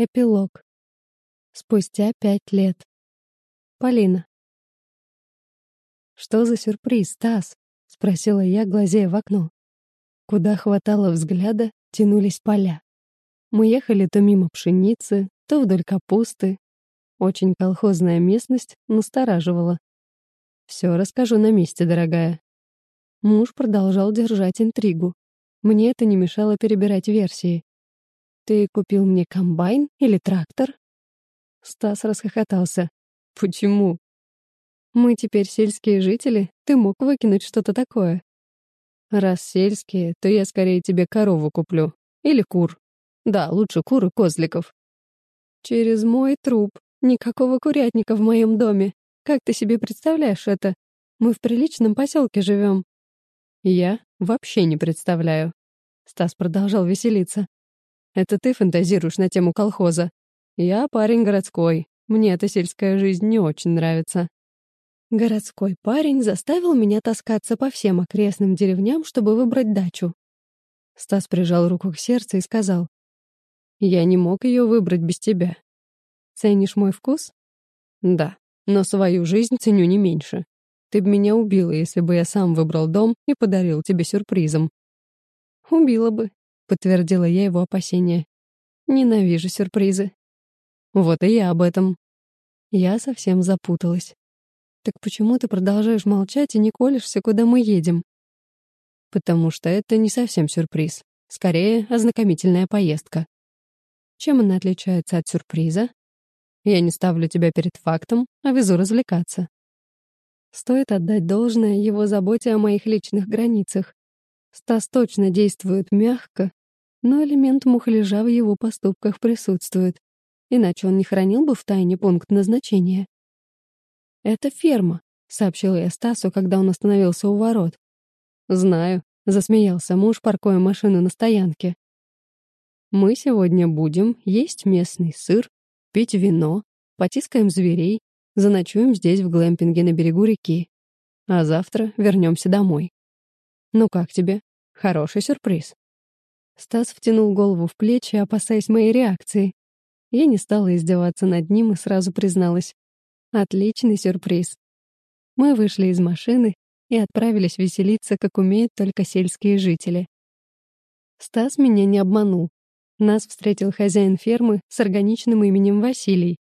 Эпилог. Спустя пять лет. Полина. «Что за сюрприз, Стас?» — спросила я, глазея в окно. Куда хватало взгляда, тянулись поля. Мы ехали то мимо пшеницы, то вдоль капусты. Очень колхозная местность настораживала. «Все расскажу на месте, дорогая». Муж продолжал держать интригу. Мне это не мешало перебирать версии. «Ты купил мне комбайн или трактор?» Стас расхохотался. «Почему?» «Мы теперь сельские жители, ты мог выкинуть что-то такое». «Раз сельские, то я скорее тебе корову куплю. Или кур. Да, лучше кур и козликов». «Через мой труп. Никакого курятника в моем доме. Как ты себе представляешь это? Мы в приличном поселке живем». «Я вообще не представляю». Стас продолжал веселиться. Это ты фантазируешь на тему колхоза. Я парень городской. Мне эта сельская жизнь не очень нравится. Городской парень заставил меня таскаться по всем окрестным деревням, чтобы выбрать дачу. Стас прижал руку к сердцу и сказал. «Я не мог ее выбрать без тебя. Ценишь мой вкус?» «Да, но свою жизнь ценю не меньше. Ты бы меня убила, если бы я сам выбрал дом и подарил тебе сюрпризом». «Убила бы подтвердила я его опасения. Ненавижу сюрпризы. Вот и я об этом. Я совсем запуталась. Так почему ты продолжаешь молчать и не колешься, куда мы едем? Потому что это не совсем сюрприз. Скорее, ознакомительная поездка. Чем она отличается от сюрприза? Я не ставлю тебя перед фактом, а везу развлекаться. Стоит отдать должное его заботе о моих личных границах. Стас точно действует мягко но элемент мухляжа в его поступках присутствует, иначе он не хранил бы в тайне пункт назначения. «Это ферма», — сообщил я Стасу, когда он остановился у ворот. «Знаю», — засмеялся муж, паркуя машину на стоянке. «Мы сегодня будем есть местный сыр, пить вино, потискаем зверей, заночуем здесь в глэмпинге на берегу реки, а завтра вернемся домой. Ну как тебе? Хороший сюрприз». Стас втянул голову в плечи, опасаясь моей реакции. Я не стала издеваться над ним и сразу призналась. Отличный сюрприз. Мы вышли из машины и отправились веселиться, как умеют только сельские жители. Стас меня не обманул. Нас встретил хозяин фермы с органичным именем Василий.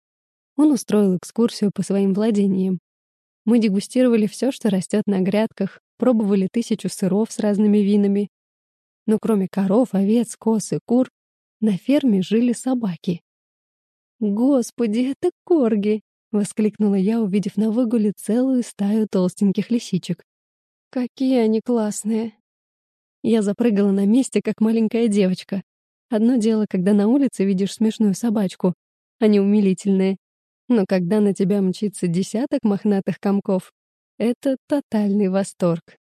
Он устроил экскурсию по своим владениям. Мы дегустировали все, что растет на грядках, пробовали тысячу сыров с разными винами, но кроме коров, овец, коз и кур, на ферме жили собаки. «Господи, это корги!» — воскликнула я, увидев на выгуле целую стаю толстеньких лисичек. «Какие они классные!» Я запрыгала на месте, как маленькая девочка. Одно дело, когда на улице видишь смешную собачку. Они умилительные. Но когда на тебя мчится десяток мохнатых комков, это тотальный восторг.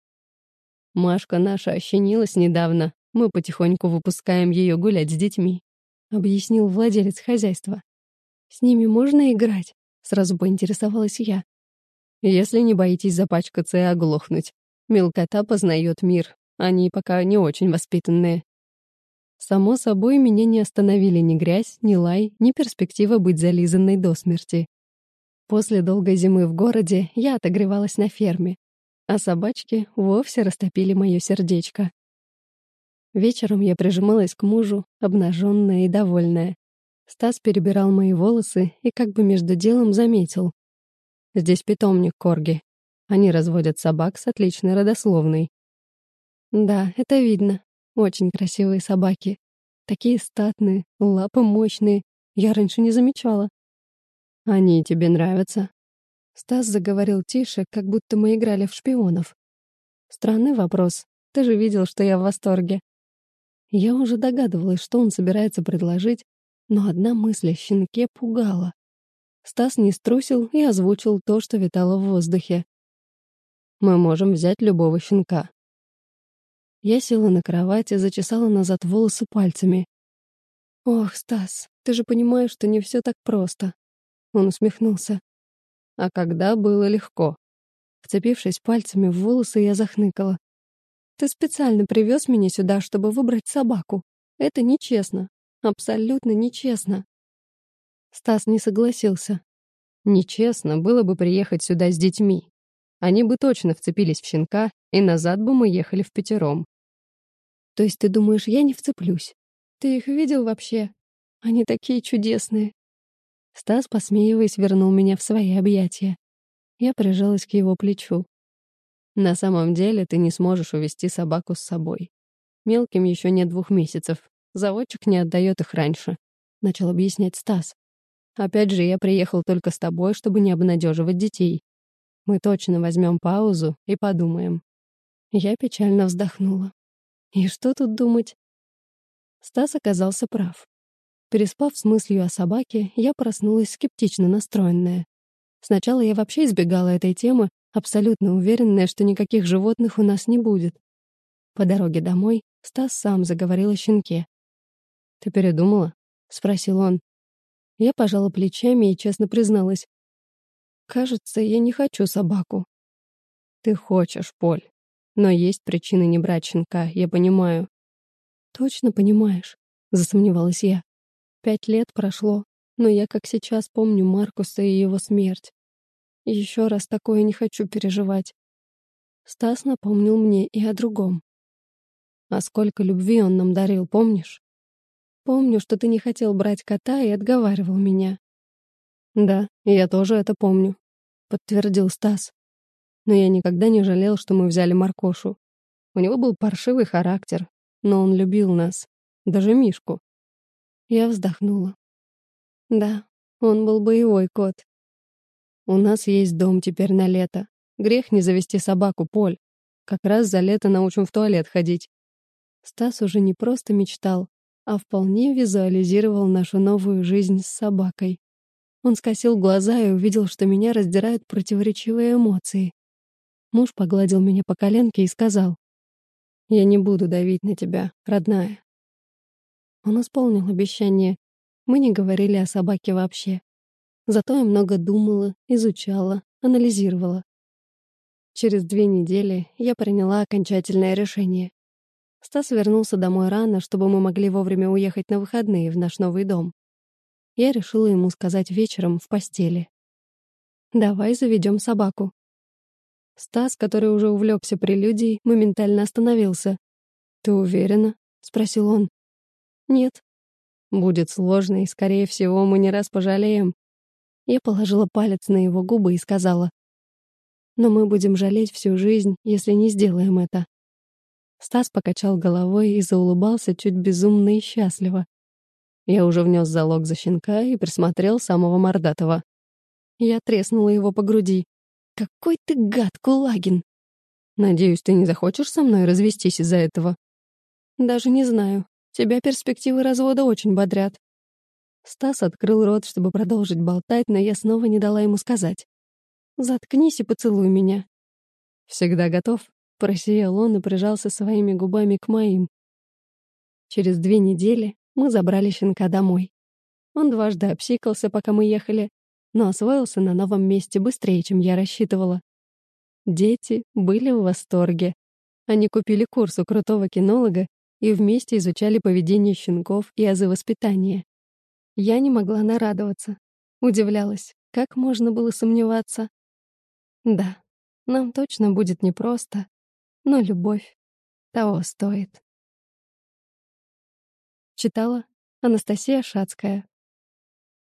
Машка наша ощенилась недавно. Мы потихоньку выпускаем ее гулять с детьми», — объяснил владелец хозяйства. «С ними можно играть?» — сразу поинтересовалась я. «Если не боитесь запачкаться и оглохнуть. Мелкота познает мир. Они пока не очень воспитанные». Само собой, меня не остановили ни грязь, ни лай, ни перспектива быть зализанной до смерти. После долгой зимы в городе я отогревалась на ферме, а собачки вовсе растопили мое сердечко. Вечером я прижималась к мужу, обнаженная и довольная. Стас перебирал мои волосы и как бы между делом заметил. Здесь питомник Корги. Они разводят собак с отличной родословной. Да, это видно. Очень красивые собаки. Такие статные, лапы мощные. Я раньше не замечала. Они тебе нравятся? Стас заговорил тише, как будто мы играли в шпионов. Странный вопрос. Ты же видел, что я в восторге. Я уже догадывалась, что он собирается предложить, но одна мысль о щенке пугала. Стас не струсил и озвучил то, что витало в воздухе. «Мы можем взять любого щенка». Я села на кровати, зачесала назад волосы пальцами. «Ох, Стас, ты же понимаешь, что не все так просто». Он усмехнулся. А когда было легко. Вцепившись пальцами в волосы, я захныкала. «Ты специально привез меня сюда, чтобы выбрать собаку. Это нечестно. Абсолютно нечестно». Стас не согласился. Нечестно было бы приехать сюда с детьми. Они бы точно вцепились в щенка, и назад бы мы ехали в пятером. То есть ты думаешь, я не вцеплюсь? Ты их видел вообще? Они такие чудесные. Стас, посмеиваясь, вернул меня в свои объятия. Я прижалась к его плечу. На самом деле ты не сможешь увести собаку с собой. Мелким еще нет двух месяцев. Заводчик не отдает их раньше. Начал объяснять Стас. Опять же, я приехал только с тобой, чтобы не обнадеживать детей. Мы точно возьмем паузу и подумаем. Я печально вздохнула. И что тут думать? Стас оказался прав. Переспав с мыслью о собаке, я проснулась скептично настроенная. Сначала я вообще избегала этой темы, абсолютно уверенная, что никаких животных у нас не будет. По дороге домой Стас сам заговорил о щенке. «Ты передумала?» — спросил он. Я пожала плечами и честно призналась. «Кажется, я не хочу собаку». «Ты хочешь, Поль. Но есть причины не брать щенка, я понимаю». «Точно понимаешь?» — засомневалась я. «Пять лет прошло, но я как сейчас помню Маркуса и его смерть. Еще раз такое не хочу переживать». Стас напомнил мне и о другом. А сколько любви он нам дарил, помнишь? Помню, что ты не хотел брать кота и отговаривал меня. Да, я тоже это помню, подтвердил Стас. Но я никогда не жалел, что мы взяли Маркошу. У него был паршивый характер, но он любил нас, даже Мишку. Я вздохнула. Да, он был боевой кот. У нас есть дом теперь на лето. Грех не завести собаку, Поль. Как раз за лето научим в туалет ходить. Стас уже не просто мечтал, а вполне визуализировал нашу новую жизнь с собакой. Он скосил глаза и увидел, что меня раздирают противоречивые эмоции. Муж погладил меня по коленке и сказал, «Я не буду давить на тебя, родная». Он исполнил обещание. Мы не говорили о собаке вообще. Зато я много думала, изучала, анализировала. Через две недели я приняла окончательное решение. Стас вернулся домой рано, чтобы мы могли вовремя уехать на выходные в наш новый дом. Я решила ему сказать вечером в постели. «Давай заведем собаку». Стас, который уже увлекся прелюдией, моментально остановился. «Ты уверена?» — спросил он. «Нет». «Будет сложно, и, скорее всего, мы не раз пожалеем». Я положила палец на его губы и сказала. «Но мы будем жалеть всю жизнь, если не сделаем это». Стас покачал головой и заулыбался чуть безумно и счастливо. Я уже внес залог за щенка и присмотрел самого мордатого. Я треснула его по груди. «Какой ты гад, Кулагин!» «Надеюсь, ты не захочешь со мной развестись из-за этого?» «Даже не знаю. Тебя перспективы развода очень бодрят». Стас открыл рот, чтобы продолжить болтать, но я снова не дала ему сказать. «Заткнись и поцелуй меня». «Всегда готов», Просиял он и прижался своими губами к моим. Через две недели мы забрали щенка домой. Он дважды обсикался, пока мы ехали, но освоился на новом месте быстрее, чем я рассчитывала. Дети были в восторге. Они купили курс у крутого кинолога и вместе изучали поведение щенков и азы воспитания. Я не могла нарадоваться. Удивлялась, как можно было сомневаться. Да, нам точно будет непросто, но любовь того стоит. Читала Анастасия Шацкая.